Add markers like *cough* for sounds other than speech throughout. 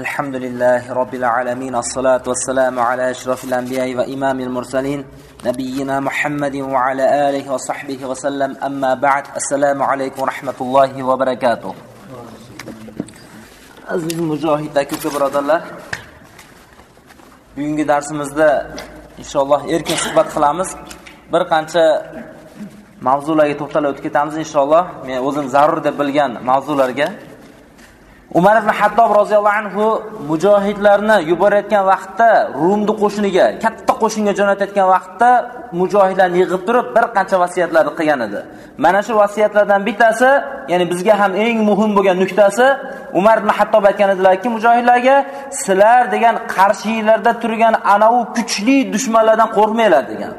الحمد لله رب العالمين الصلاة والسلام على أشرف الأنبياء وإمام المرسلين نبينا محمد وعلى آله وصحبه وسلم أما بعد السلام عليكم ورحمة الله وبركاته aziz mujohid aka birodarlar bugungi darsimizda inshaalloh erkin suhbat qilamiz bir qancha mavzularga to'xtalib o'tib ketamiz inshaalloh men o'zim zarur deb bilgan mavzularga Umar ibn Hattob roziyallohu anhu mujohidlarni yuborayotgan vaqtda Rumni qo'shiniga, katta qo'shinga jo'natayotgan vaqtda mujohidlarni yig'ib turib bir qancha vasiyatlarni qilgan edi. Mana shu vasiyatlardan bittasi, ya'ni bizga ham eng muhim bo'lgan nuqtasi Umar ibn Hattob aytgan edilarki, mujohidlarga sizlar degan qarshilarda turgan ana u kuchli dushmanlardan qo'rqmanglar degan.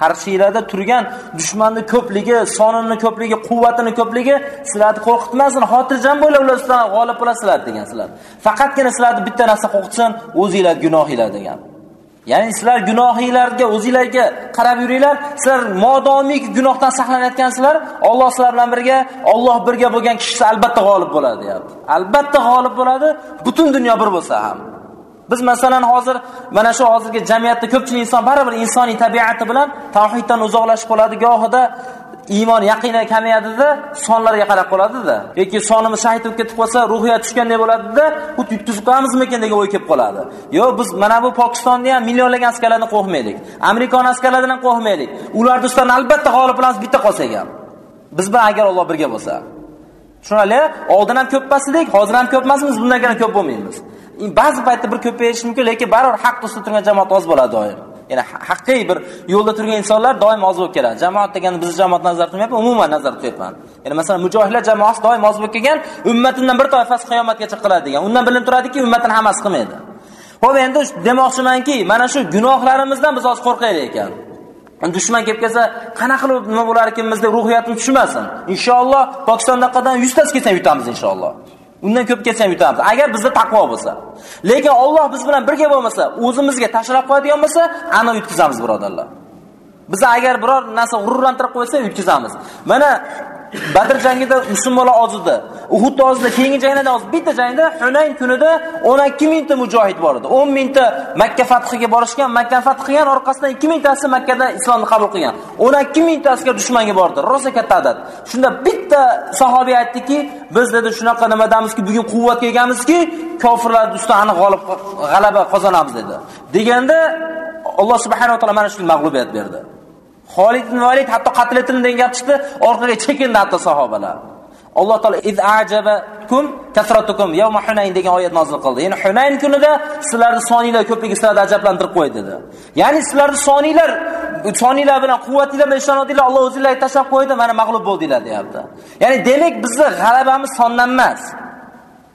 Qarshilarda turgan dushmanni ko'pligi, sonini ko'pligi, quvvatini ko'pligi sizlarni qo'rqitmasin, xotirjam bo'lib ular g'olib bo'lasizlar degan sizlar. Faqatgina sizlarni bitta narsa qo'rqitsin, o'zingizlar gunohinglar degan. Ya'ni sizlar gunohinglarga, o'zingizlarga qarab yuringlar. Sizlar modomiki gunohdan saqlanayotgansizlar, Alloh sizlar bilan birga, Alloh birga bo'lgan kishi albatta g'olib bo'ladi, deyapti. Albatta g'olib bo'ladi, butun dunyo bir bo'lsa ham. Biz masalan hozir mana shu hozirgi jamiyatda ko'pchilik inson baribir insoniy tabiati bilan tavhiddan uzoqlashib qoladi, gohida iymon yaqini kamayadida sonlarga qarab qoladida. Yoki sonimiz shahid bo'lib ketib qolsa ruhiyat tushganday bo'ladida xuddi yutkizib qo'yamizmikin degan o'y kelib qoladi. Yo'q biz mana bu pokistonni ham millionlagan askarlardan qo'rqmaylik. Amerikan askarlaridan ham qo'rqmaylik. Ular ustidan albatta g'olib bo'lamiz bitta qolsak ham. Biz bilan agar Alloh birga bo'lsa. Tushunali oldin ham ko'p emasdik, hozir ham ko'p emasmiz bundan keyin ko'p bo'lmaymiz. Ba'zi paytda bir ko'payishi mumkin lekin baribir haq ustida turgan jamoat oz bo'ladi doim. Ya'ni haqiqiy bir yo'lda turgan insonlar doim oz bo'lib keladi. Jamoat degani bizni jamoat nazarda tutmayapman umuman nazarda tutyapman. Ya'ni masalan mujohidlar jamoasi doim oz bo'lib kelgan ummatimdan bir toifasi qiyomatgacha qiladi degan. Undan bilinib turadiki ummatini hammasi qilmaydi. Ho'p endi demoqchimanki mana shu gunohlarimizdan biz hozir qo'rqaylik ekan. Dushman kelib kelsa qanaqa qilib nima bo'lar ekanmiz deb ruhiyatimiz tushmasin inshaalloh pokistondaqadan yuztasi kelsa yutamiz inshaalloh. Undan ko'p ketsa ham yutamiz agar bizda taqvo bo'lsa. Lekin Alloh biz bilan birga bo'lmasa o'zimizga tashlab qo'yadigan bo'lsa ana yutkazamiz birodarlar. Biz agar biror narsa g'ururlantirib qo'ysa yutkazamiz. Mana Badr jangida musulmonlar oz edi. Uhud ozda, keyingi janglarda oz. Bitta jangda Hunayn kunida 12 mingta mujohid bor edi. 10 mingta Makka fathiga borishgan, Makka fath qilgan, orqasidan 2 mingtasi Makkada islomni qabul qilgan. 12 mingta askar dushmanga bordi. Rosa katta adad. Shunda bitta sahobiy aytdiki, biz dedi shunaqa nimadamizki, bugun quvvatga egamizki, kofirlar ustidan aniq g'olib g'alaba qozonamiz dedi. Deganda Alloh subhanahu va taolo mana shu mag'lubiyat berdi. Xolid ibn Valid hatto qatl etildi degan gap chiqdi, orqaga chekindi hatto sahobalar. Alloh taolo iz ajabakum kasratukum yawma Hunayn degan oyat nozil qildi. Ya'ni Hunayn kunida sizlarni soniylar ko'pligi sizlarni ajablantirib qo'ydi dedi. Ya'ni sizlarni soniylar soniylar bilan quvvatinglar bilan ishonadinglar, Alloh o'zinglarga tashlab qo'ydi, mana mag'lub bo'ldinglar deyapti. Ya'ni demak bizning g'alabamiz sondan emas.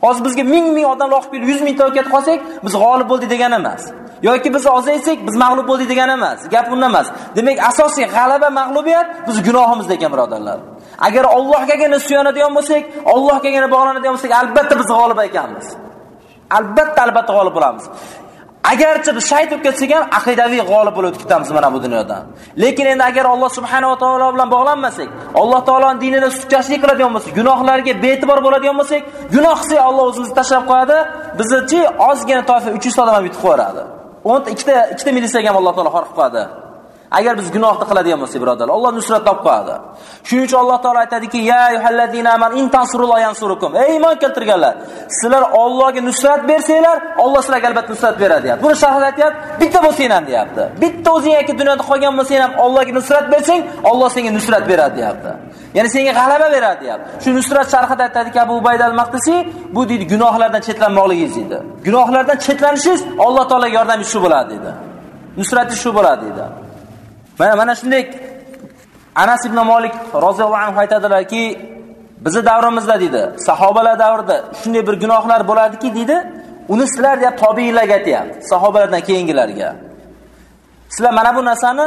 Hozir bizga 1000 ming odam loqib kelib 100 mingta ketib qolsak, biz g'olib bo'ldik degani emas. yoki biz ozaysak, biz mag'lub bo'ldik degani emas. Gap unda emas. Demak, asosiy g'alaba, mag'lubiyat biz gunohimizda ekan, birodarlar. Agar Allohgagina suyanadigan bo'lsak, Allohgagina bog'lanadigan bo'lsak, albatta biz g'olib ekanmiz. Albatta, albatta g'olib bo'lamiz. Agarchi biz shayt bo'lib ketsak ham aqidaviy g'olib bo'lib ketamiz mana bu dunyodan. Lekin endi agar Alloh subhanahu va taolo bilan bog'lanmasak, Alloh taoloning dinida sutkashlik qiladigan bo'lsak, gunohlarga be'tibor bo'ladigan bo'lsak, gunoh qilsak Alloh o'zimizni tashlab qo'yadi, bizni ozgina toifa 300 odam ham yutib qo'yadi. 10 ta 2 ta 2 ta militsiyaga ham Alloh taolo xor qo'yadi. Agar biz gunohni qiladigan bo'lsak, birodarlar, Alloh nusrat topib qo'yadi. Shuning uchun Alloh taolo aytadiki: "Ya ayyuhallazina amanu in tansurulloha yansurukum." Ey iymon keltirganlar, sizlar Allohga nusrat bersanglar, Alloh sizlarga albatta nusrat beradi, deyapti. Buni sharh aytayapti, bitta bo'lsang ham, deyapti. Bitta o'zing yoki dunyoda qolgan bo'lsang ham Allohga nusrat bersang, Alloh senga nusrat beradi, deyapti. Ya'ni senga g'alaba beradi, deyapti. Shu nusrat sharhida aytadiki Abu Ubayd al-Maqdisi, bu deydi gunohlardan chetlanmoqligingiz deydi. Gunohlardan chetlanishingiz Alloh taolaga yordamchi shu bo'ladi, deydi. Nusrati shu bo'ladi, deydi. Mana mana shunday Anas ibn Malik roziyallohu anhu aytadilarki, bizi davrimizda dedi, sahobalar davrida shunday bir gunohlar bo'ladiki dedi, uni sizlar deb tobiiylarga aytayapti, sahobalardan keyingilarga. Sizlar mana bu narsani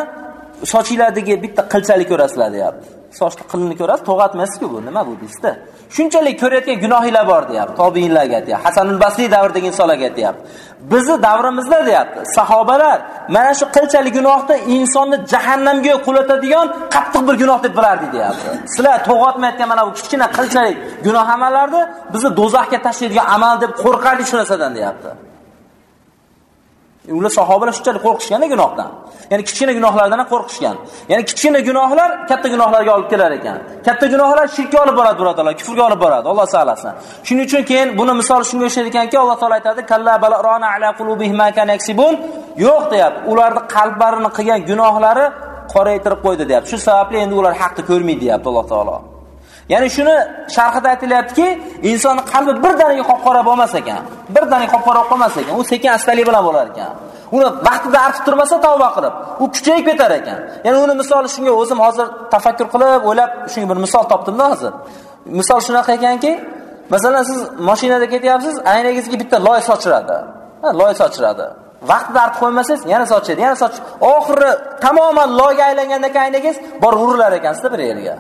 sochinglardagi bitta qilchalik ko'rasizlar deyapti. Sochni qilini ko'rasiz, to'g'atmaysiz-ku bu, nima bu deysizda? Shunchalik ko'rayotgan gunohinglar bor deyapti. Tobiinlarga aytyapti. Hasanul Basriy davridagi insonlarga aytyapti. Bizni davrimizda deyapti. Sahobalar mana shu qilchalik gunohni insonni jahannamga qulatadigan qattiq bir gunoh deb bilardi deyapti. Sizlar to'g'atmayotgan mana bu kichkina qilchalik gunoh amallarni bizni do'zaxga tashlaydigan amal deb qo'rqardik shu narsadan deyapti. Ular sahobalar shunchalik qo'rqishgan gunohdan. Ya'ni kichkina gunohlardan ham qo'rqishgan. Ya'ni kichkina gunohlar katta gunohlarga olib kelar ekan. Katta gunohlar shirkka olib boradi, birodarlar, kufrga olib boradi. Alloh saqlasin. Shuning uchun keyin buni misol shunga o'xshaydi ekanki, Alloh taolay aytadi: "Kalla balarana ala qulubihim ma kan yaksibun." Yo'q deyapti. Ularning qalblarini qilgan gunohlari qoraytirib qo'ydi deyapti. Shu sababli endi ular haqni ko'rmaydi deyapti Alloh taolay. Ya'ni shuni sharhida aytilyaptiki, insonning qalbi birdaniga qop-qora bo'lmas ekan. Birdaniga qop-qora qolmas ekan. U sekin astalik bilan bo'lar ekan. Uni vaqtida artib turmasa tavba qilib, u kuchayib ketar ekan. Ya'ni uni misoli shunga o'zim hozir tafakkur qilib, o'ylab shunga bir misol topdim-da hozir. Misol shunaqa ekanki, masalan siz mashinada ketyapsiz, aynagingizga bitta loy sochiradi. Ha, loy sochiradi. Vaqtida artib qo'ymasangiz, yana sochadi, yana soch. Oxiri tamoman loyga aylangandan keyin bor urilar ekan sizda bir yerga.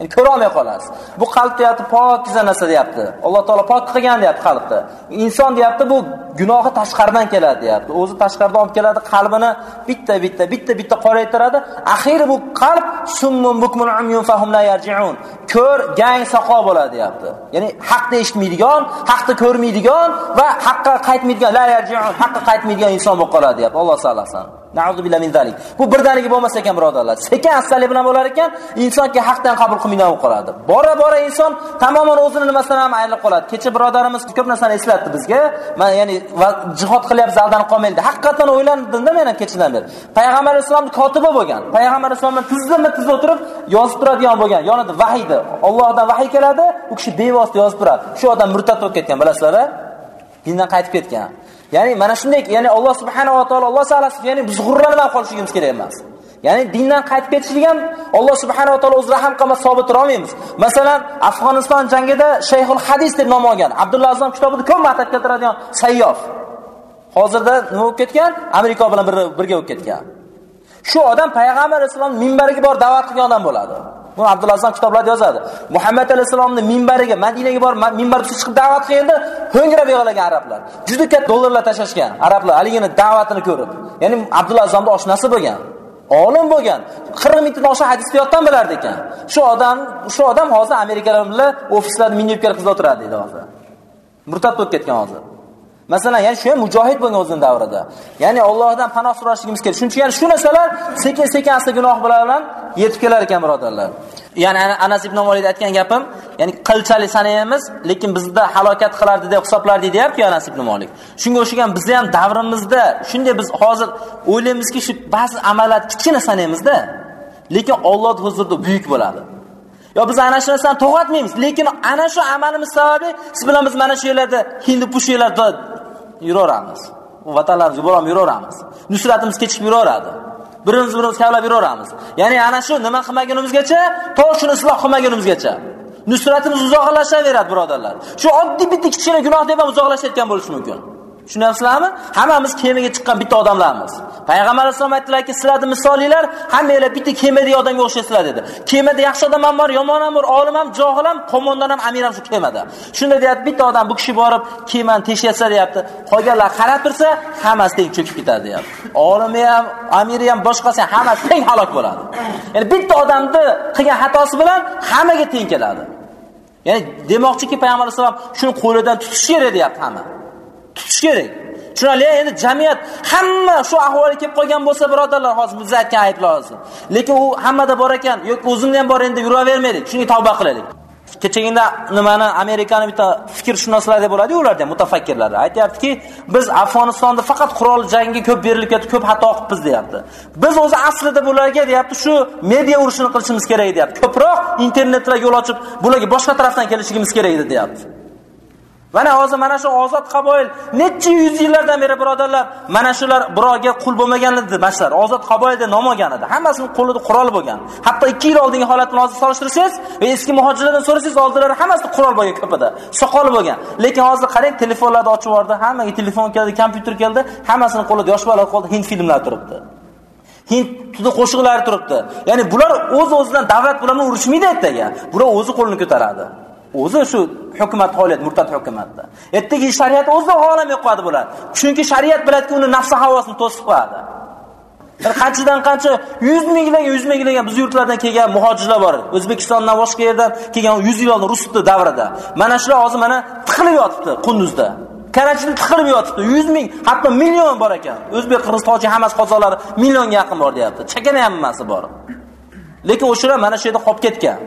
Yani ko'ra olmay qolasiz. Bu qalb deyapti, pokiza narsa deyapti. Alloh taolo pok qilgan deyapti qalbni. Inson deyapti, bu gunohi tashqaridan keladi deyapti. O'zi tashqaridan olib keladi, qalbini bitta bitta bitta bitta qoraytiradi. Akhir bu qalb summun bukmun umyun fahum la yarji'un. Ko'r, gang, soqo bo'ladi deyapti. Ya'ni haqni eshitmaydigan, haqni ko'rmaydigan va haqqa qaytmaydigan, la yarji'un, haqqa qaytmaydigan inson bo'lib qoladi deyapti. Alloh saqlasin. Na'udzu billahi min zalik. Bu birdaniga bo'lmasa ekan birodarlar. Sekin astalik bilan bo'lar ekan, insonga haqdan qabul qilmaydigan bo'lib qoladi. Bora bora inson tamoman o'zini nimasidan ham ayrilib qoladi. Kecha birodarimiz ko'p narsani eslatdi bizga. Men ya'ni jihod qilyapsiz, aldanib qolmaydi. Haqiqatan o'ylandim-da men ham kechadan beri. Payg'ambar alayhisolam kotibi bo'lgan. Payg'ambar alayhisolam tizimma tiz o'tirib yozib turadigan bo'lgan. Yonida vahiydi. Allohdan vahiy keladi, u kishi bevosita yozib turadi. Shu odam murtad bo'lib ketgan, bilasizlar-a? Dindan qaytib ketgan. Ya'ni mana shunday, ya'ni Alloh subhanahu va taolo Alloh salasi, ya'ni biz g'urranib qolishimiz kerak emas. Ya'ni dindan qaytib ketishlik ham Alloh subhanahu va taolo o'zi rahim qilmas sobit tura olmaymiz. Masalan, Afg'oniston jangida Shayxul Hadis deb nom olgan Abdulla Azam kitobida ko'p ma'tab keltiradigan Sayyof. Hozirda nima bo'lib ketgan? Amerika bilan birga bo'lib ketgan. Shu odam payg'ambar islom minbariga bor da'vat qilgan odam bo'ladi. Buni Abdullah Azam kitoblarda yozadi. Muhammad alayhisalomning minbariga, Madinaga borib minbarga chiqib da'vat qilganda ho'ngrab yig'lagan arablar. Juda katta dollarlar tashlashgan arablar haligini da'vatini ko'rib. Ya'ni Abdullah Azamning oshnasi bo'lgan. Olim bo'lgan. 40 mingtadan oshiq hadisni yoddan bilardi ekan. Shu odam, shu odam hozir Amerikalar bilan ofislarda minib kelib qizda o'tiradi deydi hozir. Murtad bo'lib ketgan hozir. Masalan, ya'ni shu ham mujohid bo'lgan o'zining davrida. Ya'ni Allohdan panoh so'rashligimiz kerak. Shuning uchun ya'ni shu narsalar sekin-sekin asta gunoh bilan yetib kelar ekan, birodarlar. Ya'ni Anas ibn Malik aytgan gapim, ya'ni qilchalik sanaymiz, lekin bizda halokat qilardi deb hisoblardi deyapti Anas ibn Malik. Shunga o'xshagan bizda ham davrimizda shunday biz hozir o'ylaymizki, shu ba'zi amallar kichkina sanaymizda, lekin Alloh huzurida buyuk bo'ladi. Yo biz ana shu narsani to'g'atmaymiz, lekin ana shu amalimiz sababli siz bilan biz mana shu yerlarda hindi pushinglarda yuraveramiz. Vatanlarimizga borib yuraveramiz. Nusratimiz kechib yuraveradi. Birimiz birimiz kavlab yuraveramiz. Ya'ni ana shu nima qilmagunimizgacha, to shuni isloh qilmagunimizgacha nusratimiz uzoqlashaveradi, birodarlar. Shu oddiy bitta kichkina gunoh deb ham uzoqlashayotgan bo'lishi mumkin. Tushunyapsizlarmi? Hammamiz kemaga chiqqan bitta odamlarmiz. Payg'ambar alayhisalom aytdilarki, sizlarning misolinglar hammanglar bitta kemadagi odamga o'xshaysizlar dedi. Kemada yaxshi odam ham bor, yomon ham bor, olim ham, johil ham, qo'mondan ham, amir ham shu kemada. Shunda deyapti, bitta odam bu kishi borib kemani teshyapsa deyapti. Qolganlar qarab tursa, hammasi teng cho'kib ketadi deyapti. Olimi ham, amiri ham, boshqasi ham hammasi teng halok bo'ladi. Ya'ni bitta odamni qilgan xatosi bilan hammaga teng keladi. Ya'ni demoqchiki payg'ambar alayhisalom shuni qo'lidan tutish kerak deyapti hamma. Tutish kerak. Tushunali, endi jamiyat hamma shu ahvolga kelib qolgan bo'lsa, birodarlar, hozir biz aytgan ayblar hozir. Lekin u hammada bor ekan, yo'q o'zimda ham bor endi yuravermaylik. Shunga tavba qilaylik. Kechagina nimani Amerikani bitta fikrshunoslar deb bo'ladi, ularda mutafakkirlar aytayaptiki, biz Afg'onistonda faqat qurol jangi ko'p berilib ketdi, ko'p xato qilibmiz deyapti. Biz o'zi aslida bularga deyapti, shu media urushini qilishimiz kerak deyapti. Ko'proq internetlar yo'l ochib, bularga boshqa tarafdan kelishimiz kerak edi deyapti. Mana hozir mana shu ozod qaboil necha yuz yillardan beri birodarlar, mana shular birovga qul bo'lmagan edi, mashlar. Ozod qaboilda nom olgan edi. Hammasining qo'lida qurol bo'lgan. Hatto 2 yil oldingi holatni hozir solishtirsangiz va eski muhojirlardan so'rasangiz, oldilari hammasi qurol bo'lgan ko'pida. Soqol bo'lgan. Lekin hozir qarang, telefonlarni ochib yubordi, hammaga telefon keldi, kompyuter keldi, hammasining qo'lida yosh bolalar qo'lida hind filmlari turibdi. Hind tudi qo'shiqlari turibdi. Ya'ni bular o'z-o'zidan davlat bilan urushmaydi ertaga. Bular o'zi qo'lini ko'taradi. O'zi shu hukumat holat murtad hukumatda. Ertaga shariat o'zi olamiy qoladi bular. Chunki shariat biladiki uni nafsi havosini to'sib qo'yadi. Bir qanchadan qancha 100 minglagan, 100 minglagan biz yurtlardan kelgan muhojirlar bor. O'zbekistondan boshqa yerdan kelgan 100 yil oldin rusli davrida. Mana shular hozir mana tiqilib yotibdi Qunduzda. Karachida tiqilib yotibdi. 100 ming, hatto million bor ekan. O'zbek, qirg'iz, tojik hammasi qozonlari millionga yaqin bor deyapti. Chakana hammasi bor. Lekin o'shalar mana shu yerda qolib ketgan.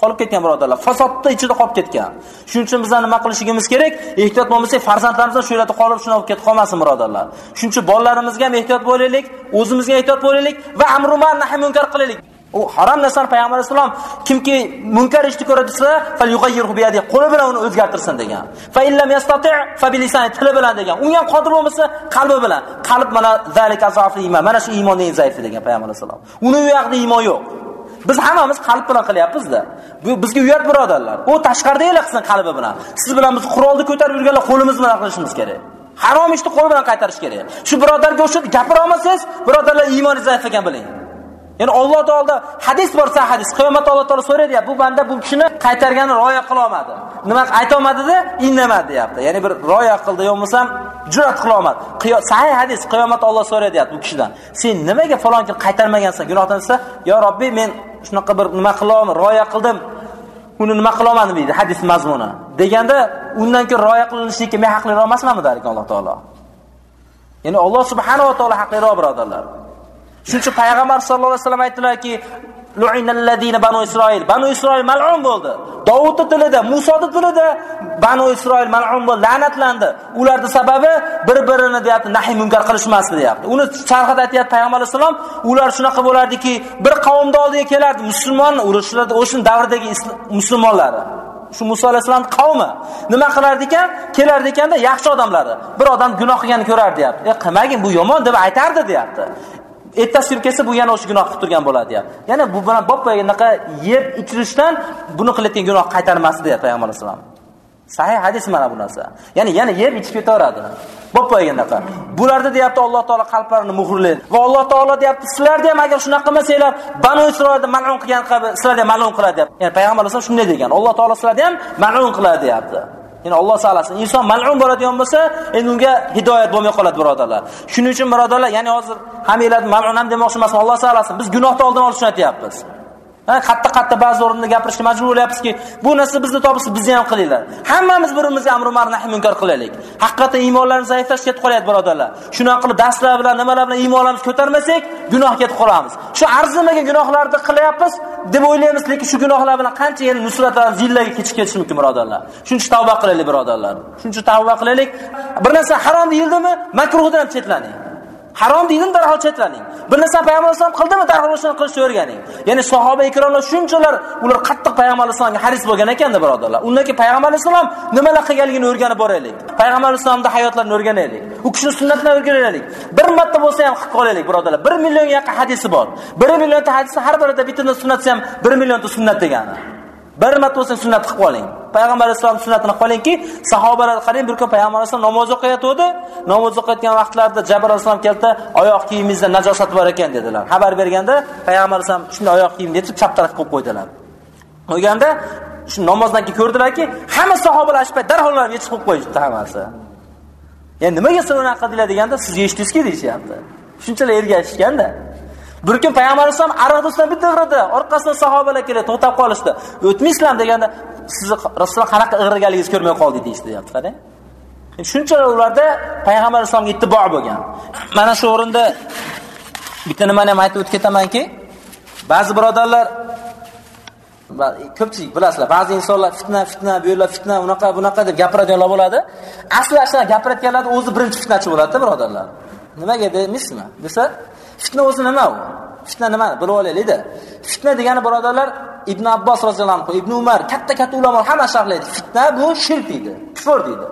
Qolib ketgan birodarlar. Fasodda ichida qolib ketgan. Shuning uchun bizlar nima qilishimiz kerak? Ehtiyot bo'lmasak, farzandlarimiz shu yerda qolib shuna olib ketib qolmasin birodarlar. Shuning uchun bolalarimizga ham ehtiyot bo'laylik, o'zimizga ehtiyot bo'laylik va amru ma'ruf nahy munkar qilaylik. U harom narsani payg'ambar vasallam kimki munkar ishni ko'radisa, desa, falyughayyirhu bi yadi, qo'li bilan uni o'zgartirsin degan. Fa illam yastati' fa bi lisani, tili bilan degan. Unga ham qodir bo'lmasa, qalbi bilan. Qalb mana zalika azafi iymon. Mana shu iymonning zaifi degan payg'ambar vasallam. Uni u yoqda iymon yo'q. Biz hammamiz qalb bilan qilyapmiz-da. Bu bizga uyat birodarlar. U tashqaridagilar qilsin qalbi bilan. Siz bilan biz qurolni ko'tarib yurganlar qo'limiz bilan qilishimiz kerak. Harom ishni qo'l bilan qaytarish kerak. Shu birodarga o'xshab gapira olmasangiz, birodarlar iymoni zaif ekan biling. Ya'ni Alloh taolda hadis bor, sahih hadis. Qiyomat Alloh taolo so'raydi, bu banda bu kishini qaytargani rioya qila olmadi. Nima ayta olmadi-da, indamadi deyapti. Ya'ni bir rioya qildi, yo bo'lmasam jur'at qila olmadi. Sahih hadis qiyomat Alloh so'raydi deyapti bu kishidan. Sen nimaga falon qaytarmagansan gunohdan desa, "Yo Robbi, men shunaqa bir nima qilaman, rioya qildim. Uni nima qila olmadim" deydi hadis mazmuni. Deganda undan keyin rioya qilinishlikka men haqliroq emasmanmi der Alloh taolo. Ya'ni Alloh subhanahu va taolo haqliroq birodarlar. Shuning uchun payg'ambar sollallohu alayhi vasallam aytdilarki, Lu'inallazina banu Isroil. Banu Isroil mal'un bo'ldi. Davudning tilida, Musoning tilida banu Isroil mal'un bo'ldi, la'natlandi. Ularning sababi bir-birini deyapti, nahiy munkar qilishmasdi deyapti. Uni charxida aytayapti payg'ambar vasallam, ular shunaqa bo'lardiki, bir qavmda oldiga kelardi, musulmon urushlarda o'shin davrdagi musulmonlari. shu Musa alayhisolamning qavmi nima qilar ekan? Kelar ekanda yaxshi odamlari. Bir odam gunoh qilganini ko'rar deyapti. E qilmagin, bu yomon deb aytardi deyapti. Ertasi kun kelsa bu yana o'sha gunoh qilib turgan bo'ladi deyapti. Yana bu bilan boppaga anaqa yeb ichirishdan buni qilayotgan gunoh qaytarmasdi deyapti payg'ambar vasallam. Sahih hadis mana bu narsa. Ya'ni yana yeb ichib ketaveradi. Boppaga anaqa. bularni deyapti Alloh taolo qalblarini muhrlaydi. Va Alloh taolo deyapti, sizlarni ham agar shunaqa qilmasanglar, Banu isroilni mal'un qilgan qabi sizlarga mal'un qiladi deyapti. Ya'ni payg'ambar vasallam shunday degan. Alloh taolo sizlarga ham mal'un qiladi deyapti. Ya'ni Alloh saqlasin. Inson mal'un bo'ladigan bo'lsa, endi unga hidoyat bo'lmay qoladi birodarlar. Shuning uchun birodarlar, ya'ni hozir hammanglar mal'un ham demoqchi emasman, Alloh saqlasin. Biz gunohni oldin olishni aytyapmiz. Ha, qatta-qatta ba'zi o'rinda gapirishga majbur bo'lyapmizki, bu narsa bizni topsa bizni ham qilinglar. Hammamiz bir-birimizga amr ma'ruf nahy munkar qilaylik. Haqiqatan iymonlarimiz zaiflashib ketib qolyapti birodarlar. Shunaqa qilib darslar bilan, nimalar bilan iymonlarimizni ko'tarmasak, gunoh ketib qolamiz. Shu arzimagan gunohlarni qilyapmiz deb o'ylaymiz, lekin shu gunohlar bilan qancha yana nusratlar zillaga kechib ketishi mumkin birodarlar. Shuning uchun tavba qilaylik birodarlar. Shuning uchun tavba qilaylik. Bir narsa harom deyildimi, makruhdan ham chetlaning. Harom deydim darhol chetlaning. Bir narsa payg'ambar sollallohu alayhi qildimi darhol o'shani qilishni o'rganing. Ya'ni sahoba ikromlar shunchalar ular qattiq payg'ambar sollallohu haris bo'lgan ekanda birodarlar. Undan keyin payg'ambar sollallohu nimalar qilganligini o'rganib boraylik. Payg'ambar sollallohu hayotlarini o'rganaylik. U kishining sunnatlarini o'rganaylik. Bir marta bo'lsa ham qilib qolaylik birodarlar. 1 millionga yaqin hadisi bor. 1 millionta hadisi har birida bittadan sunnatsa ham 1 millionta sunnat degani. Bir marta bo'lsa sunnat qilib qoling. Payg'ambar sollallohu sunnatini qilib qolingki, sahobalar qarang bir kun payg'ambar sollallohu namoz o'qiyotdi. Namoz o'qiyotgan vaqtlarida Jabr alayhisalom keldi, oyoq kiyimingizda najosat bor ekan dedilar. Xabar berganda payg'ambar sollallohu shunday oyoq kiyim deb chap taraf qo'yib qo'ydilar. Qo'yganda shu namozdan keyin ko'rdilarki, hamma sahobalar ashpa darhol yechib qo'yib qo'yibdi hammasi. Ya'ni nimaga siz unaqa qildinglar deganda siz eshitdingizki deyishyapti. Shunchalar ergashishganda. Bir kun payg'ambar alayhisalom aroqdan bitta urdi. Orqasidan sahobalar kelib to'xtab qolishdi. O'tmaysizlar deganda sizni Rasululloh qanaqa ig'irgaligingiz ko'rmay qoldi deydi deyapti, qarang. Shunchalar ularda payg'ambar alayhisalomga ittibo bo'lgan. Mana shu o'rinda bitta nimani ham aytib o'tib ketamanki, ba'zi birodarlar ko'pchilik bilasizlar, ba'zi insonlar fitna, fitna, bu yerlar fitna, unaqa, bunaqa deb gapiradiganlar bo'ladi. Asli asli gapirayotganlar o'zi birinchi fitnachi bo'ladi, birodarlar. Nimaga demaysizmi Desa, Fitna o'zi nima u? Fitna nima? Bilib olaylikda. Fitna degani birodarlar Ibn Abbos roziyallohu anhu, Ibn Umar, katta-katta ulamolar hamma sharhlaydi. Fitna bu shirk deydi, kufr deydi.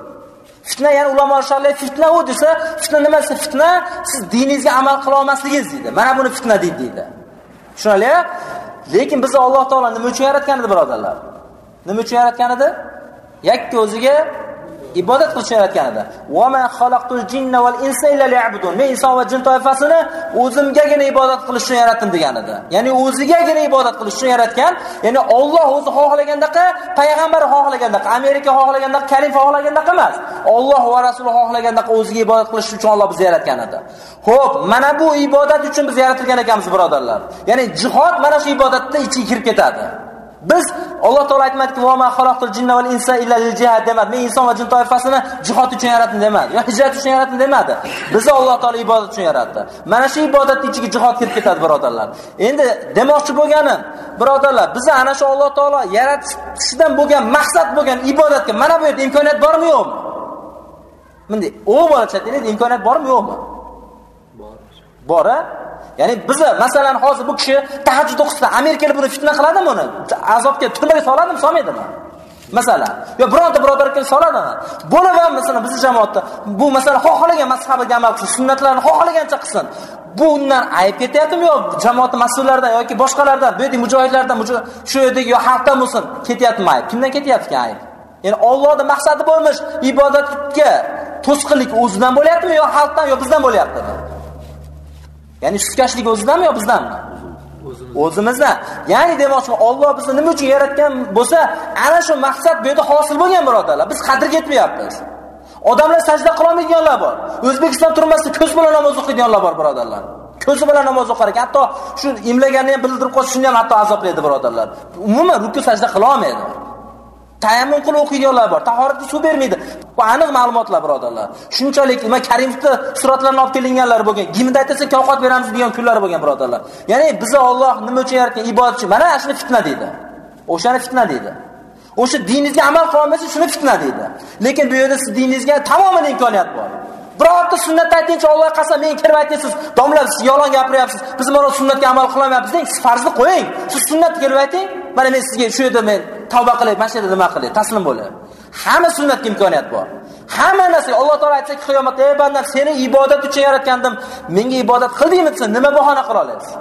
Fitna ya'ni ulamolar sharhlaydi, fitna u desa, fitna nima desa, fitna siz diningizga amal qila olmasligingiz deydi. Mana buni fitna deydi deydi. Tushunali? Lekin bizni Alloh taolo nima uchun yaratgan edi birodarlar? Nima uchun yaratgan edi? Yakka o'ziga ibodat qilishni edi. Va ma xalaqtul jinna val insa illa liya'budun. Men inson va jin toifasini o'zimgagina ibodat qilish uchun yaratdim degan edi. Ya'ni o'zigagina ibodat qilish uchun yaratgan, ya'ni Alloh o'zi xohlagandaqa, payg'ambar xohlagandaqa, Amerika xohlagandaqa, kalifa xohlagandaqa emas. Alloh va rasuli xohlagandaqa o'ziga ibodat qilish uchun Alloh bizni yaratgan edi. Xo'p, mana bu ibodat uchun biz yaratilgan ekanmiz, birodarlar. Ya'ni jihod mana shu ibodatda ichiga kirib ketadi. Biz Alloh taolo aytmadiki, "Va ma xalaqtul jinna val insa illa lil jihad" demadi. Men inson va jin toifasini jihod uchun yaratdim demadi. Yo hijrat uchun yaratdim demadi. Bizni Alloh taolo ibodat uchun yaratdi. Mana shu ibodatning ichiga jihod kirib ketadi, birodarlar. Endi demoqchi bo'lganim, birodarlar, biz ana shu Alloh taolo yaratishdan bo'lgan maqsad bo'lgan ibodatga mana bu yerda imkoniyat bormi yo'qmi? Bunday o bola imkoniyat bormi yo'qmi? Bor. Bor. Ya'ni bizlar masalan hozir bu kishi tahajjud o'qisa, amerikalik buni fitna qiladimi uni? Azobga turmaga soladimi, solmaydimi? Masalan, yo bironta birodar kelsa soladimi? Bo'lib ham masalan bizning jamoatda bu masalan xohlagan mazhabiga amal qilsin, sunnatlarni xohlagancha qilsin. Bu undan ayb ketyaptimi yo jamoat mas'ullaridan yoki boshqalardan, bu yerdagi mujohidlardan, shu yerdagi yo xalqdan bo'lsin, ketyaptimi? Kimdan ketyapti ayb? Ya'ni Allohning maqsadi bo'lmish ibodatga to'sqinlik o'zidan bo'lyaptimi yo xalqdan yo bizdan bo'lyaptimi? Ya'ni suskashlik o'zidanmi yo bizdanmi? O'zimizdan. Ya'ni demoqchiman, Alloh bizni nima uchun yaratgan bo'lsa, ana shu maqsad bu yerda hosil bo'lgan birodarlar. Biz qadr yetmayapmiz. Odamlar sajda qila olmaydiganlar bor. O'zbekiston turmasida ko'z bilan namoz o'qiydiganlar bor birodarlar. Ko'zi bilan namoz o'qar ekan, hatto shu imlaganini ham bildirib qo'yish shuni ham hatto azoblaydi birodarlar. Umuman ruku sajda qila olmaydi. Tayammum qilib o'qiydiganlar bor. Tahoratga suv bermaydi. Bu aniq ma'lumotlar birodarlar. Shunchalik nima Karimovni suratlarini olib kelinganlar bo'lgan. Gimda aytsa ovqat beramiz degan kunlar bo'lgan birodarlar. Ya'ni bizni Alloh nima uchun yaratgan ibodat uchun. Mana shuni fitna deydi. O'shani fitna deydi. O'sha diningizga amal qila shuni fitna deydi. Lekin bu yerda siz diningizga tamoman imkoniyat bor. Birorta sunnatni aytingchi, Alloh qasam men kirib aytasiz. Domlar siz yolg'on gapiryapsiz. Biz mana sunnatga amal qilmayapmiz deng. Siz farzni qo'ying. Siz sunnatni kelib ayting. Mana men sizga shu yerda men tavba qilib, mana shu yerda nima qilib, taslim bo'lib. Hamma sunnatga imkoniyat bor. Hamma narsa Alloh taolo aytsa qiyomatda, "Ey bandam, seni ibodat uchun yaratgandim. Menga ibodat qildingmi?" desa, nima bahona qila olasiz?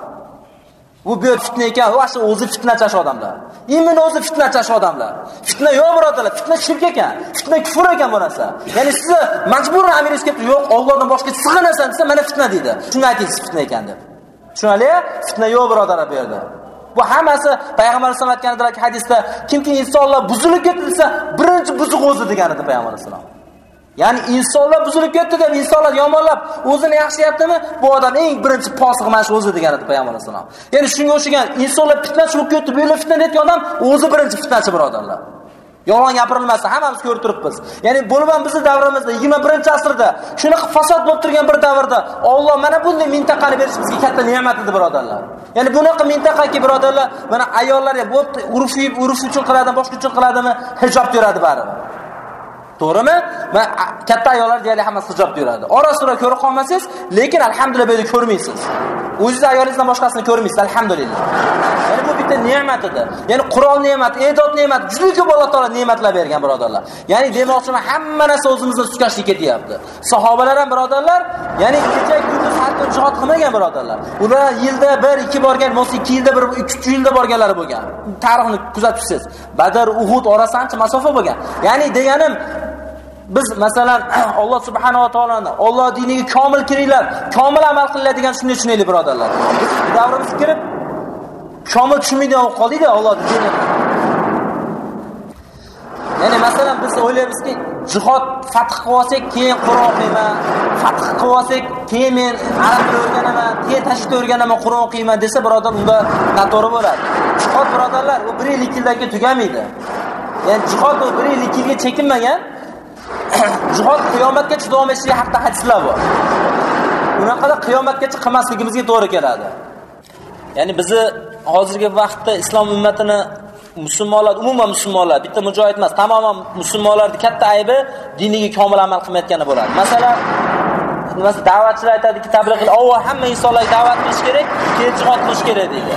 Bu bir fitna ekan, u asli o'zi fitnachash odamlar. Imin o'zi fitnachash odamlar. Fitna yo'q birodarlar, fitna shirk ekan. Fitna kufr ekan bu narsa. Ya'ni sizni majburan amiringiz kelib, yo'q, Allohdan boshqa sig'inasan desa, mana fitna deydi. Shuni aytingiz fitna ekan deb. Tushunali? Fitna yo'q birodarlar bu yerda. Bu hammasi payg'ambar sollallohu alayhi vasallam aytganidek hadisda kimki insonlar buzilib ketilsa, birinchi buzuq o'zi degan edi payg'ambar sollallohu Ya'ni insonlar buzilib ketdi deb insonlar yomonlab o'zini yaxshiyaptimi? Bu odam eng birinchi posiq mana shu o'zi degan edi payg'ambar sollallohu Ya'ni shunga o'xshagan insonlar fitnachi bo'lib ketdi, bu yerlar fitna etgan odam o'zi birinchi fitnachi birodarlar. Yolg'on gapirilmasa, hammamiz ko'rib turibmiz. Ya'ni bo'lib ham bizning davrimizda 21-asrda shunaqa fasod bo'lib turgan bir davrda Alloh mana bunday mintaqani berish bizga katta ne'mat edi birodarlar. Ya'ni bunaqa mintaqaki birodarlar, mana ayollar ham bo'pti, urushib, urush uchun qiladimi, boshqa uchun qiladimi, hijob yuradi baribir. To'g'rimi? Va katta ayollar deyarli hammasi hijobda yuradi. Ora sura ko'rib qolmasangiz, lekin alhamdulillah bu yerda ko'rmaysiz. O'zingiz ayolingizdan boshqasini ko'rmaysiz, alhamdulillah. Ya'ni bu bitta ne'mat edi. Ya'ni Qur'on ne'mat, e'dod ne'mat, juda ko'p Alloh taolo ne'matlar bergan birodarlar. Ya'ni demoqchiman, hamma narsa o'zimizdan suskashlik ketyapti. Sahobalar ham birodarlar, ya'ni kecha kunduz har kun jihad qilmagan birodarlar. Ular yilda 1, 2 borgan, bo'lsa 2 yilda 1-3 yilda borganlari bo'lgan. Tarixni kuzatibsiz. Badr, Uhud orasi ancha masofa bo'lgan. Ya'ni deganim biz masalan *clears throat* Alloh subhanahu va taoloni Alloh diniga komil kiringlar, komil amal qilinglar degan shunday tushunaylik birodarlar. Davrimiz kirib komil tushunmaydigan qoldikda Alloh dinini. Ya'ni masalan biz o'ylaymizki, jihod fath qilib olsak, keyin Qur'on o'qiyman, fath qilib olsak, keyin men arab tilini o'rganaman, keyin tashkil o'rganaman, Qur'on o'qiyman desa, birodar, unda noto'g'ri bo'ladi. Jihod birodarlar, u 1 yil 2 yildan keyin tugamaydi. Ya'ni jihod u 1 yil 2 yilga chekinmagan. *coughs* jihod qiyomatgacha davom etishligi haqida hadislar bor. Unaqada qiyomatgacha qilmasligimizga to'g'ri keladi. Ya'ni bizni hozirgi vaqtda islom ummatini musulmonlar, umuman musulmonlar, bitta mujohid emas, tamoman musulmonlarning katta aybi diniga komil amal qilmayotgani bo'ladi. Masalan, nimasi da'vatchilar aytadiki, tabliğ qil, avval hamma insonlarga da'vat qilish kerak, keyin jihod qilish kerak deydi.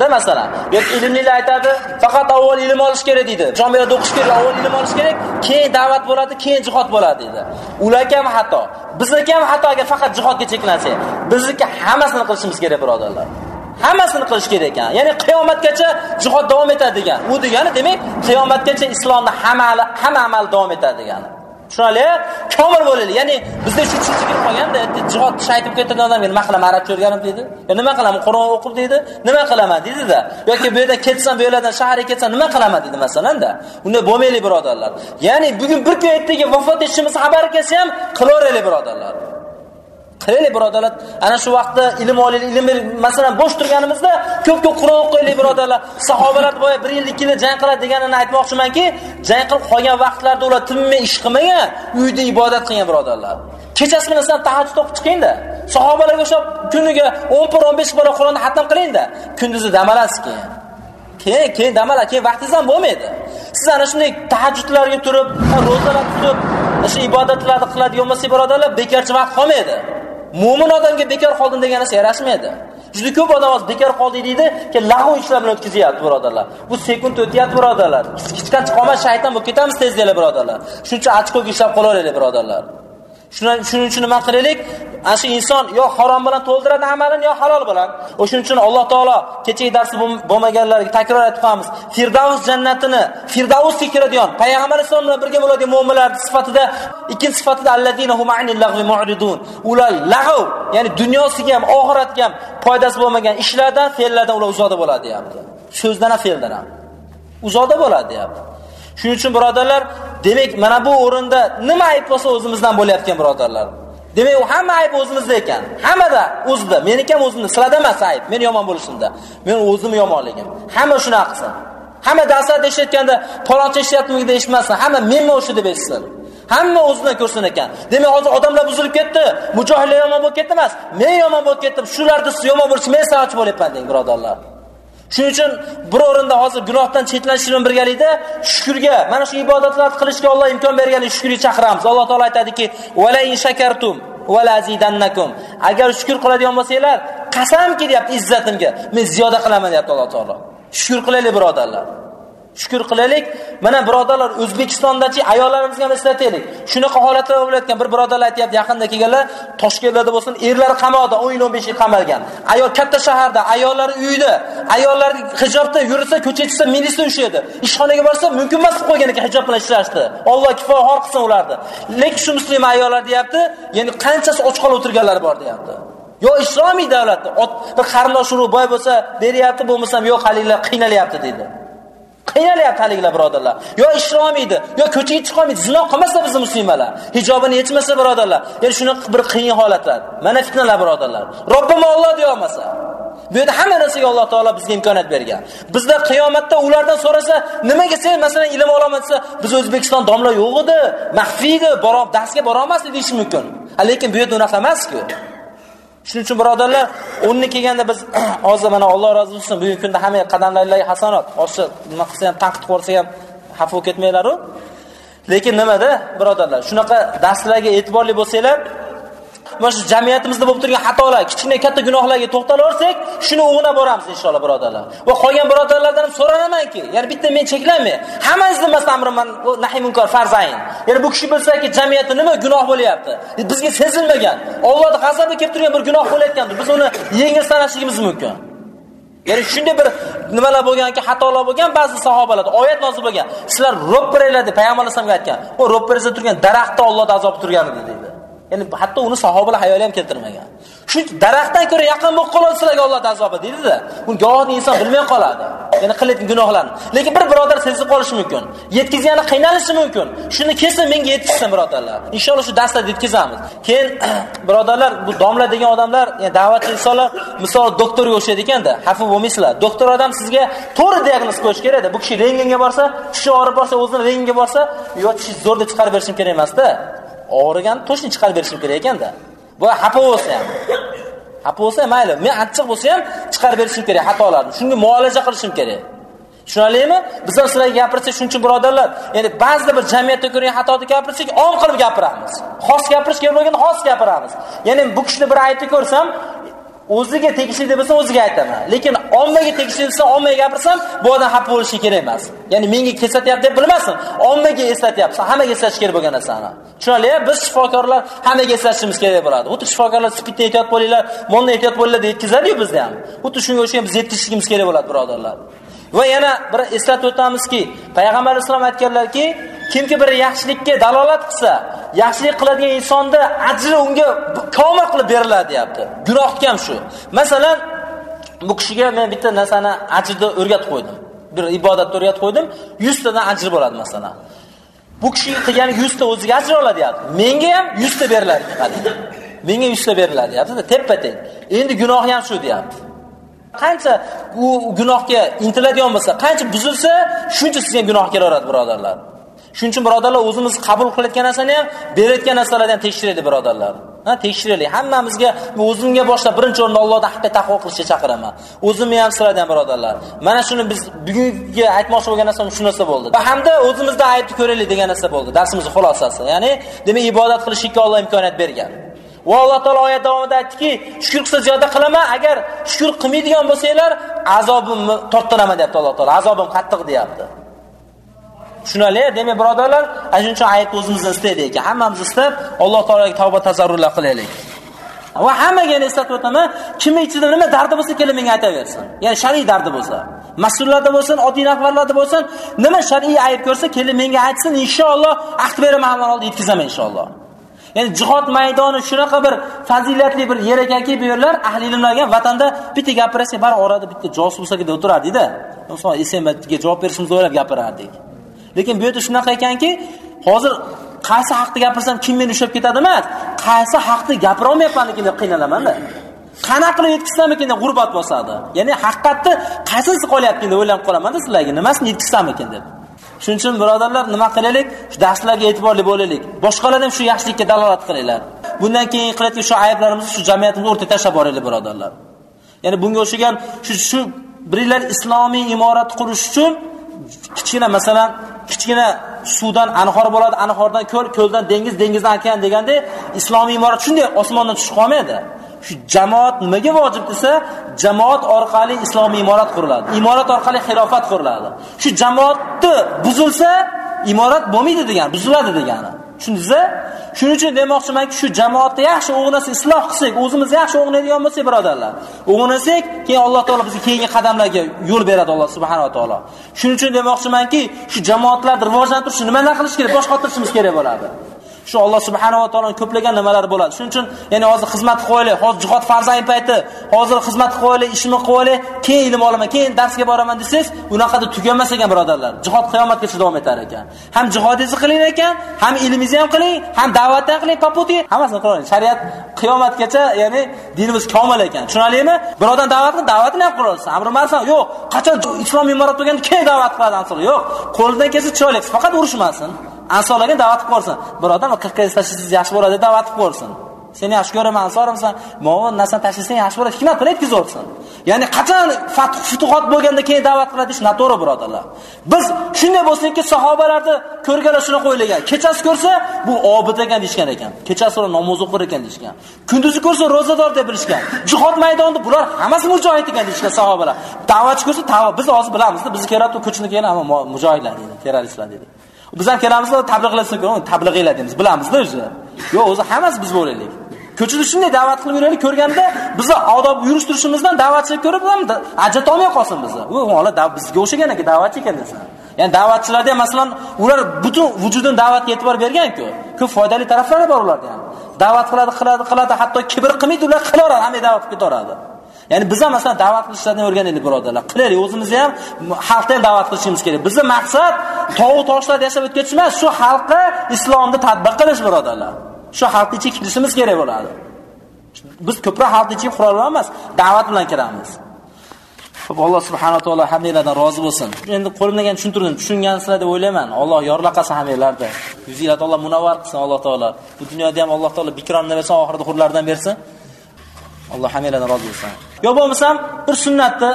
Da masalan, yoki ilmlilar aytadi, faqat avval ilm olish kerak deydi. Jomiyada o'qish kerak, avval ilm olish kerak, keyin da'vat bo'ladi, keyin jihod bo'ladi deydi. Ularga ham xato. Bizniki ham xato agar faqat jihodga cheklansak. Bizniki hammasini qilishimiz kerak, birodarlar. Hammasini qilish kerak ekan. Ya'ni qiyomatgacha jihod davom etadi degan. U degani demak, qiyomatgacha islomda hamma hamma amal davom etadi degani. Tushunali komil bo'laylik ya'ni bizda shu tushuncha qolganda jihod ish aytib ketadigan odam nima qilaman arabcha o'rganib deydi yo nima qilaman qur'on o'qib deydi nima qilaman? deydida yoki bu yerdan ketsam bu yerlardan shaharga ketsam nima qilaman? deydi masalanda unday bo'lmaylik birodarlar. Ya'ni bugun bir kun ertaga vafot etishimiz xabari kelsa ham qilaveraylik birodarlar. Qaraylik birodarlar. Ana shu vaqtda ilm olaylik ilm masalan bo'sh turganimizda ko'p ko'p qur'on o'qiylik birodarlar. Sahobalar boya bir yil 2 yil jang qiladi deganini aytmoqchimanki jang qilib qolgan vaqtlarda ular tinmay ish qilmagan uyda ibodat qilgan birodarlar. Kechasi masalan tahajjud o'qib chiqingda sahobalarga o'xshab kuniga o'n bir o'n besh qur'onni xatm qilingda kunduzi dam olasiz keyin. Keyin keyin dam olasiz keyin vaqtingiz ham bo'lmaydi. Siz ana shunday tahajjudlarga turib ro'zalar tutib o'sha ibodatlarni qiladigan bo'lsangiz birodarlar bekorchi vaqt qolmaydi. Mo'min odamga bekor qoldim degan narsa yarashmaydi juda ko'p odam hozir bekor qoldik deydi keyin lag'v ishlar bilan o'tkazyapti birodarlar. Bu sekund o'tyapti birodarlar. Hech qancha qolmay shayton bo'lib ketamiz tezda birodarlar. Shuning uchun ochkoga ishlab qolaveraylik birodarlar. Shuning uchun nima qilaylik ana shu inson yo harom bilan to'ldiradi amalini yo halol bilan. O'shuning uchun alloh taolo kechagi darsi bo'lmaganlarga takror aytib qolamiz firdavs jannatini firdavsga kiradigan payg'ambar alayhisalom bilan birga bo'ladigan mo'minlar sifatida ikkinchi sifatida allazina hum anil lagvi muridun. Ular lag'v ya'ni dunyosiga ham oxiratga ham foydasi bo'lmagan ishlardan fe'llardan ular uzoqda bo'ladi deyapti. So'zdan ham fe'ldan ham. Uzoqda bo'ladi deyapti. Shuning uchun birodarlar Demek mana bu o'rinda nima ayb bo'lsa o'zimizdan bo'layotgan birodarlar? Demak u hamma ayb o'zimizda ekan. Hammada o'zida. Meniki ham o'zimda. Sizlarda emas ayb. Men yomon bo'lishimda. Men o'zimni yomonligim. Hamma shunaqa qilsin hamma darslarda eshitganda palonchi eshityaptimi eshitmasin hamma menmi o'sha deb eshitsin. Hamma o'zidan ko'rsin ekan. Demak hozir odamlar buzilib ketdi. Mujohidlar yomon bo'lib ketdi emas. Men yomon bo'lib ketdim. Shularni yomon bo'lishi men sababchi bo'lyapman deng birodarlar. Shuning uchun bir o'rinda hozir gunohdan chetlanish bilan birgalikda shukrga, mana shu ibodatlarni qilishga Alloh imkon bergani shukrga chaqiramiz. Alloh taolo aytadiki vala in shakartum azidannakum agar shukr qiladigan bo'lsanglar qasamki deyapti izzatimga. Men ziyoda qilaman deyapti alloh taolo. Shukr qilaylik birodarlar. Shukr qilaylik. Mana birodarlar o'zbekistondachi ayollarimizga ham eslataylik. Shunaqa holatlar bo'layotgan bir birodarlar aytyapti yaqinda kelganlar toshkentlarda bo'lsin erlari qamoqda o'n yil o'n besh yil qamalgan. Ayol katta shaharda ayollar uyida, ayollar hijobda yursa ko'chaga chiqsa militsiya ushlaydi ishxonaga borsa mumkin emas deb qo'ygan ekan hijob bilan ishlashdi. Alloh kifoya qilsin ularni. Lekin shu musulmon ayollar deyapti ya'ni qanchasi och qolib o'tirganlar bor deyapti. Yo islomiy davlatda bir qarindosh urug' boy bo'lsa beryapti bo'lmasam yo'q halilar qiynalyapti dedi. Qiynalyapti haliglar birodarlar. Yo ishlolmaydi yo ko'chaga chiqolmaydi zino qilmasa bizni musulmonlar. Hijobini yechmasa birodarlar. Ya'ni shunaqa bir qiyin holatlar. Mana fitnalar birodarlar. Robbim olloh deya olmasa. Bu yerda hamma narsaga alloh taolo bizga imkoniyat bergan. Bizda qiyomatda ulardan so'rasa nimaga sen masalan ilm olaman desa biz o'zbekiston domla yo'q edi. Maxfiy edi darsga borolmasdik deyishi mumkin. Lekin bu yerda unaqa emasku. Shuning uchun birodarlar o'rni kelganda biz *clears throat* hozir mana Alloh rozi bo'lsin bugungi kunda hamma qadamlaringlarga hasanot. Ochiq nima qilsa ham tanqid qilsa ham xafa bo'lib ketmanglar lekin nimada birodarlar shunaqa darslarga e'tiborli bo'lsanglar mana shu jamiyatimizda bo'lib turgan xatolar kichkina katta gunohlarga to'xtalaversak shuni o'g'ina boramiz inshaalloh birodarlar. Va qolgan birodarlardan ham so'ranamanki ya'ni bitta men cheklanmay hammangiz zimmasida man nahiy munkar farzayn ya'ni bu kishi bilsaki jamiyatda nima gunoh bo'lyapti? Bizga sezilmagan. Allohning g'azabi kelib turgan bir gunoh bo'layotgandi biz uni yengil sanashligimiz mumkin. Ya'ni shunday bir nimalar bo'lganki xatolar bo'lgan ba'zi sahobalarda oyat nozil bo'lgan. Sizlar ro'ppiringlar deb payg'ambar alayhisalomga aytgan. U ro'ppiringizda turgan daraxtda Alloh azobi turgan edi deydi Ya'ni hatto uni sahobalar hayoli ham keltirmagan. Shu daraxtdan ko'ra yaqin bo'lib qoladi sizlarga Alloh azobi deydi-da. Uni gohida inson bilmay qoladi. Ya'ni qilayotgan gunohlarni. Lekin bir birodar sezib qolishi mumkin. Yetkazgani qiynalishi mumkin. Shuni kelsin menga yetkazsin birodarlar. Inshaalloh shu darsda yetkazamiz. Keyin *clears throat* birodarlar bu domla degan odamlar, ya'ni da'vatchi insonlar misol doktorga o'xshaydi ekanda, xafa bo'lmaysizlar. Doktor odam sizga to'g'ri diagnoz qo'yish kerakda Bu kishi rentgenga borsa, tishi og'rib borsa, o'zini rentgenga borsa, yo tishi zo'rda chiqarib berishim kerak emas-da. og'rigani точно chiqarib berishim kerak ekanda va xafa bo'lsa ham xafa bo'lsa mayli men achchiq bo'lsa ham chiqarib berishim kerak xatolarni. Shunga muolaja qilishim kerak. Tushunarlimi? Bizlar sizlarga gapirsak shuning uchun birodarlar ya'ni ba'zida bir jamiyatda ko'rgan xatoni gapirsak om qilib gapiramiz. Xos gapirish kerak bo'lganda xos gapiramiz. Ya'ni bu kishini bir aybni ko'rsam o'ziga tegishli deb bo'lsa o'ziga aytaman. Lekin ommaga tegishli desa ommaga gapirsam bu odam xafa bo'lishi kerak emas. Ya'ni menga kesatyapti deb bilmasin ommaga eslatyapsan hammaga eslatish kerak bo'lgan narsani tushunarli biz shifokorlar hammaga eslatishimiz kerak bo'ladi xuddi shifokorlar spiddan ehtiyot bo'linglar bundan ehtiyot bo'linglar deb yetkazadiyu bizni ham. Xuddi shunga o'xshagan biz yetkazishligimiz kerak bo'ladi birodarlar. Va yana bir eslatib o'tamizki payg'ambar alayhissalom aytganlarki kimki bir yaxshilikka dalolat qilsa yaxshilik qiladigan insonni ajri unga komil qilib beriladi deyapti. Gunohga ham shu. Masalan bu kishiga men bitta narsani ajrni o'rgatib qo'ydim. Bir ibodatni o'rgatib qo'ydim yuztadan ajri bo'ladi masalan bu kishi qilgan yuzta o'ziga ajr oladi deyapti. Menga ham yuzta beriladi. Menga yuzta beriladi deyaptida teppa teng endi gunohi ham shu deyapti. Qancha u gunohga intiladigan bo'lsa qancha buzilsa shuncha sizga gunoh kelaveradi birodarlar. Shuning uchun birodarlar o'zimiz qabul qilayotgan narsani ham berayotgan narsalarni ham tekshiraylik birodarlar. Ha tekshiraylik. Hammamizga o'zimga boshlab birinchi o'rinda allohdan haqqa taqvo qilishga chaqiraman. O'zimni ham sizlarni ham birodarlar. Mana shuni biz bugungi aytmoqchi bo'lgan narsam shu narsa bo'ldi. Va hamda o'zimizda aybni ko'raylik degan narsa bo'ldi. Darsimizni xulosasi. Ya'ni demak ibodat qilishlikka olloh imkoniyat bergan. Va alloh taolo oyat davomida aytdiki shukr qilsa ziyoda qilaman. Agar shukr qilmaydigan bo'lsanglar azobimni torttiraman deyapti alloh taolo. Azobim qattiq deyapti. Tushunali demak birodarlar ana shuning uchun aytni o'zimizdan istaydi ekan. Hammamiz istab alloh taolaga tavba tazarrurlar qilaylik. Va hammaga yana eslatib o'taman kimni ichida nima dardi bo'lsa kelib menga aytaversin. Ya'ni shar'iy dardi bo'lsa mas'ullarda bo'lsin oddiy rahbarlarda bo'lsin nima shar'iy ayb ko'rsa kelib menga aytsin inshaalloh ahd beraman hamma oldi yetkazaman inshaalloh. Ya'ni jihod maydoni shunaqa bir fazilatli bir yer ekanki bu yerlar ahli ilmlarga vatanda bitta gapirsak bari orada bitta josus bo'lsa o'tirardikda masalan SMTga javob berishimiz o'ylab gapirardik. Lekin bu yerda shunaqa ekanki hozir qaysi haqni gapirsam kim meni ushlab ketadi emas qaysi haqni gapirolmayapmanligini qiynalamanda. Qanaqa qilib yetkazsamikin deb g'urbat bosadi. Ya'ni haqiqatni qaysisi qolyapti deb o'ylanib qolamanda sizlarga nimasini yetkazsamikin deb. Shuning uchun birodarlar nima qilaylik? Shu darslarga e'tiborli bo'laylik. Boshqalar ham shu yaxshilikka dalolat qilinglar. Bundan keyin qilayotgan shu ayblarimizni shu jamiyatimiz o'rtaga tashlab boraylik birodarlar. Ya'ni bunga o'xshagan shu shu birlar islomiy imorat qurish uchun kichkina masalan kichkina suvdan anhor bo'ladi anhordan ko'l ko'ldan dengiz dengizdan okean degandek islomiy imorat shunday osmondan tushib qolmaydi. Shu jamoat nimaga vojib desa jamoat orqali islomiy imorat quriladi. Imorat orqali xilofat quriladi. Shu jamoatni buzilsa imorat bo'lmaydi degan, buziladi degani. Tushundingizmi? shuning uchun demoqchimanki shu jamoatni yaxshi o'g'nasi isloh qilsak o'zimiz yaxshi o'g'naydigan bo'lsak birodarlar o'g'nasak keyin alloh taolo bizga keyingi qadamlarga yo'l beradi alloh subhanahu va taolo. Shuning uchun demoqchimanki shu jamoatlarni rivojlantirish nimalar qilish kerak? Bosh qotirishimiz kerak bo'ladi. Shu alloh va Taoloning ko'plagan nimalari bo'ladi. Shuning uchun ya'ni hozir xizmat qilib qo'yaylik hozir jihod farz payti hozir xizmat qilib qo'yaylik ishni qilib qo'yaylik keyin ilm olaman keyin darsga boraman desangiz unaqada tugamas ekan birodarlar. Jihod qiyomatgacha davom etar ekan. Ham jihodingizni qiling ekan ham ilmingizni ham qiling ham da'vatni qiling paputi, hammasini qiling shariat qiyomatgacha ya'ni dinimiz komil ekan. Tushunarlimi? Birodan da'vat da'vatni ham qilasiz. Amr ma'ruf yo'q. Qachon islom imorat bo'lganda keyin da'vat qiladi ansor yo'q. Qo'lidan kelsa chiroyli faqat urushmasin. Ansorlarga da'vat qilib ko'rsin. Birodar qirqqa tashlasangiz yaxshi bo'ladi da'vat qilib ko'rsin. Seni yaxshi ko'raman ansorimsan. Mana narsani tashlasang yaxshi bo'ladi hikmat bilan yetkazib ya'ni qachon fath futuhot bo'lganda keyin da'vat qiladi deyish noto'g'ri birodarlar. Biz shunday bo'lsinki sahobalarni ko'rganlar shuni o'ylagan. Kechasi ko'rsa bu obid ekan deyishgan ekan. Kechasi namoz o'qir ekan deyishgan. Kunduzi ko'rsa ro'zador deb bilishgan. Jihod maydonida bular hammasi mujohid ekan deyishgan sahobalar. Da'vatchi ko'rsa biz hozir bilamizda biz kerak ko'chini keyin hamma mujohidlar deydi terroristlar deydi. Biz ham kelamiz tabliqlasak tabliqinglar deymiz. Bilamizda o'zi. Yo'q o'zi hammasi biz bo'laylik. Ko'chada shunday da'vat qilib yuraylik ko'rganda bizni odob yurish turishimizdan da'vatchilik ko'rib ajratolmay qolsin bizni. U hola bizga o'xshagan ekan da'vatchi ekan desa. Ya'ni da'vatchilarda ham masalan ular butun vujudini da'vatga e'tibor bergan-ku. ko'p foydali taraflari bor ularda ham. Da'vat qiladi qiladi qiladi hatto kibr qilmaydi ular qilaveradi hamma da'vat qilib ketaveradi. Ya'ni biz ham masalan da'vat qilishlardan o'rganaylik birodarlar qilaylik o'zimizni ham xalqni ham da'vat qilishimiz kerak bizni maqsad tog'u toshlarda yashab o'tkazish emas shu xalqqa islomni tatbiq qilish birodarlar shu xalqni ichiga kirishimiz kerak bo'ladi biz ko'proq xalqni ichiga qura emas da'vat bilan kiramiz Xo'p, Alloh subhanahu va taolo hammanglardan rozi bo'lsin. Endi qo'limdan tushuntirdim, tushungansizlar deb o'ylayman. Alloh yorlaqasin hammanglarni. Yuzinglarni Alloh munavvar qilsin Alloh taolo. Bu dunyoda ham Alloh taolo bikronni bersin, oxirida hurlardan bersin. Alloh hammalardan rozi bo'lsin. Yo bo'lmasam bir sunnatni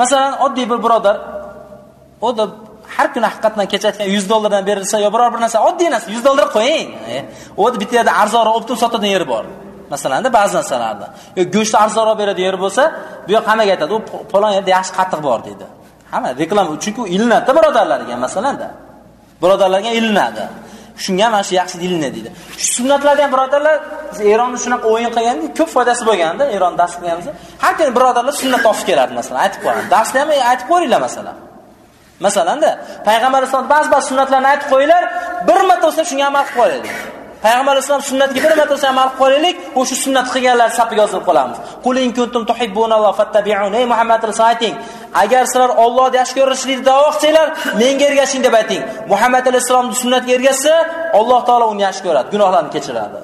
masalan oddiy bir birodar o har kuni haqiqatdan kechayotgan 100 dollardan berilsa yo biror bir narsa oddiy narsa 100 dollar qo'ying. E, O'da bitta yerda arzonroq optim sotadigan yeri bor. Masalanda ba'zi narsalarda. Yo go'shtni arzonroq beradigan yeri bo'lsa, bu yoq hammaga aytadi, u falon yerda yaxshi qattiq bor deydi. Hamma reklama chunki u ilinadi birodarlarga masalanda. Birodarlarga ilinadi. Shunga mana shu yaxshi dilni deydi shu sunnatlarni ham birodarlar eronni shunaqa o'yin qilganda ko'p foydasi bo'lganda eron dars qilganimizda har kuni birodarlar sunnat olib keladi masalan aytib qo'yadi darsda ham aytib qo'yinglar masalan Masalanda, payg'ambar alayhisalom ba'zi ba'zi sunnatlarni aytib qo'yinglar, bir marta bo'lsa shunga amal qilib qo'yaylik. Payg'ambar alayhisalom sunnatiga bir marta bo'lsa amal qilib qo'yaylik, o'sha sunnat qilganlar safiga yozilib qolamiz. Qul in kuntum tuhibbunalloha fattabi'un. Ey Muhammad rasul ayting, agar sizlar Allohni yaxshi ko'rishlikni da'vo qilsanglar, menga ergashing deb ayting. Muhammad alayhisalomning sunnatiga ergashsa, Alloh taolo uni yaxshi ko'radi, gunohlarni kechiradi.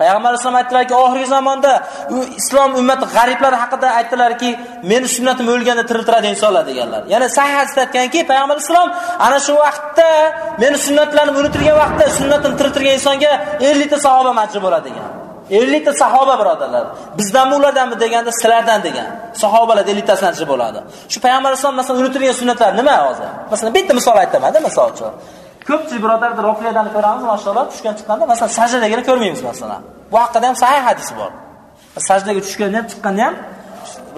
Payg'ambar alayhisalom aytdilarki, oxirgi zamonda u islom ummati g'ariblar haqida aytdilarki, meni sunnatim o'lganda tiriltiradi insonlar deganlar. Yana sahih hadisda aytganki, Payg'ambar vasallam ana shu vaqtda meni sunnatlarimni unutilgan vaqtda sunnatim tiriltirgan insonga 50 ta sahoba majbur bo'ladi degan. 50 ta sahoba birodarlar. Bizdanmi ulardanmi deganda sizlardan degan. Sahobalar 50 tasidan bo'ladi. Shu Payg'ambar alayhisalom masalan unutilgan sunnatlar nima hozir? Masalan, bitta misol aytaman-da, misol uchun. Ko'pchilik birodarlar rofiyadan ko'ramiz, mashallah, tushgan chiqqanda, masalan, sajdadagini ko'rmaymiz masalan. Bu haqida ham sahih hadis bor. Sajdaga tushganda ham, chiqqanda ham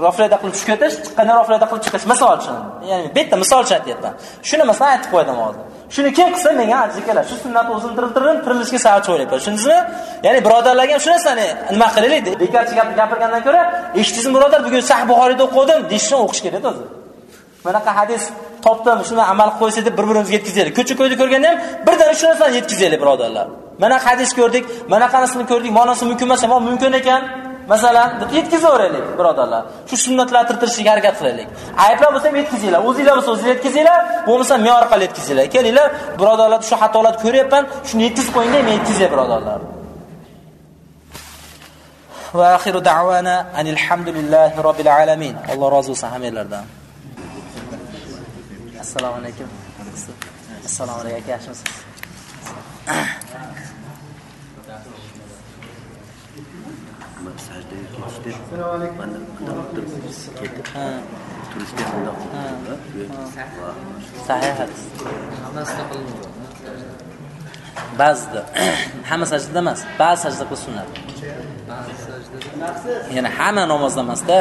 roflada qilib tushib ketish, chiqqanda roflada qilib chiqish, misol uchun. Ya'ni bitta misol uchun aytyapman. Shuni masalan aytib qo'ydim hozir. Shuni kim qilsa menga ajr keladi. Shu sunnatni o'zim tiriltirdim, tirilishga sabab o'ylayapman. Tushundingizmi? Ya'ni birodarlarga ham shu narsani nima qilaylik? Bekarchi gap gapirgandan ko'ra, eshitdingizmi birodar, bugun sahih Buxoriyda o'qidim, deyishni o'qish kerak o'zi. Bunaqa hadis topdim, shuni amal qilib deb bir-birimizga yetkazaylik. Ko'cha-ko'yda ko'rganda ham birdan shu narsani yetkazaylik, birodarlar. Mana hadis ko'rdik, mana qanasini ko'rdik, ma'nosi mumkin emas, ammo mumkin ekan. Masalan, deb yetkazaveraylik, birodarlar. Shu sunnatlarni tirtirishga harakat qilaylik. Ayblar bo'lsa ham yetkazinglar, o'zingizlar bo'lsa o'zingizlar yetkazinglar, bo'lmasa men orqali yetkazinglar. Kelinglar, birodarlar, shu xatolarni ko'ryapman, shuni yetkazib qo'yinglar, men yetkazay, birodarlar. Va oxiru da'wana anil hamdulillahi robbil alamin. Alloh rozi bo'lsin hammalardan. Assalomu alaykum. Assalomu alaykum, sajdaga ketishda mana bundoq turib ketib turishda bundoq sahih hadis ba'zida. Hamma sajda emas ba'zi sajda qilish sunnat ya'ni hamma namozda emasda.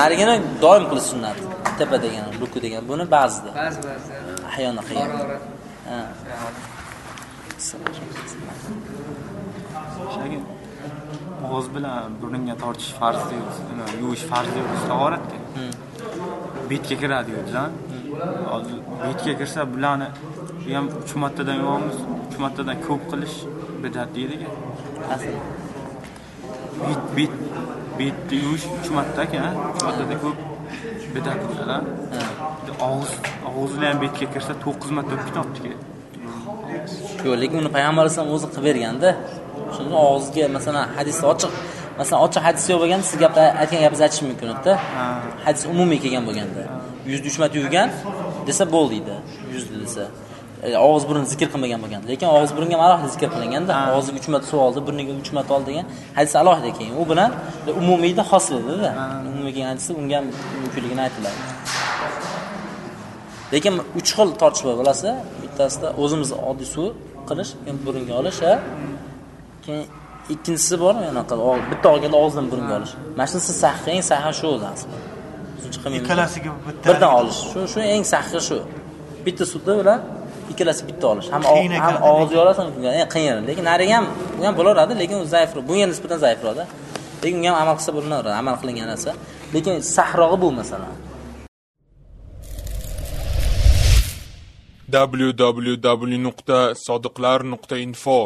Narigini doim qilish sunnat tepa degan ruku degan buni ba'zida. Ba'zi ba'zi Ha. qilgan shagir Og'iz bilan burunga tortish farz yuvish farz tahoratga. Betga kiradi. Hozir betga kirsa bularni bu ham 3 martadan yuvamiz, 3 martadan ko'p qilish bidat deydiga. Asl. Bet bet betni yuvish 3 marta ekan, 3 martadan ko'p bidat bo'ladi. Og'iz og'iz bilan betga kirsa 9 marta ketibdi. Yo'q, lekin uni payg'ambar alayhisalom o'zi qilib berganda, shunda og'izga masalan hadis ochiq, masalan ochiq hadis yo'q bo'lganda siz gap aytgan gapingizni aytish mumkin edi. Hadis umumiy kelgan bo'lganda, yuzda uch marta yuvgan desa bo'ldi deydi, yuzda desa. E, og'iz burun zikr qilmagan bo'lganda, lekin og'iz burunga ham alohida zikr qilinganda, og'ziga 3 marta suv oldi, burniga 3 marta oldi degan hadis alohida kelgan. U bilan umumiyda xos edida. Umumiy kelgan hadisda unga ham mumkinligini aytiladi. Lekin uch xil tortish bor, bilasizlar? Bittasida o'zimiz oddiy suv qilish, burunga olish? Keyin ikkinchisi bor, anaqa bitta olganda og'izdan burunga olish. Mana shu siz sahih, eng sahih shu o'zi aslida. Ikkalasiga bitta birdan olish. Shu shu eng sahih shu. Bitta suvda bilan ikkalasi bitta olish. Ham ham ekan, og'izga olasan, eng qiyin. Lekin nariga ham bu ham bo'laveradi, lekin u zaifroq. Bunga nisbatan zaifroqda. Lekin unga ham amal qilsa bo'laveradi, amal qilingan narsa. Lekin sahrog'i bu masalan. www.sodiqlar.info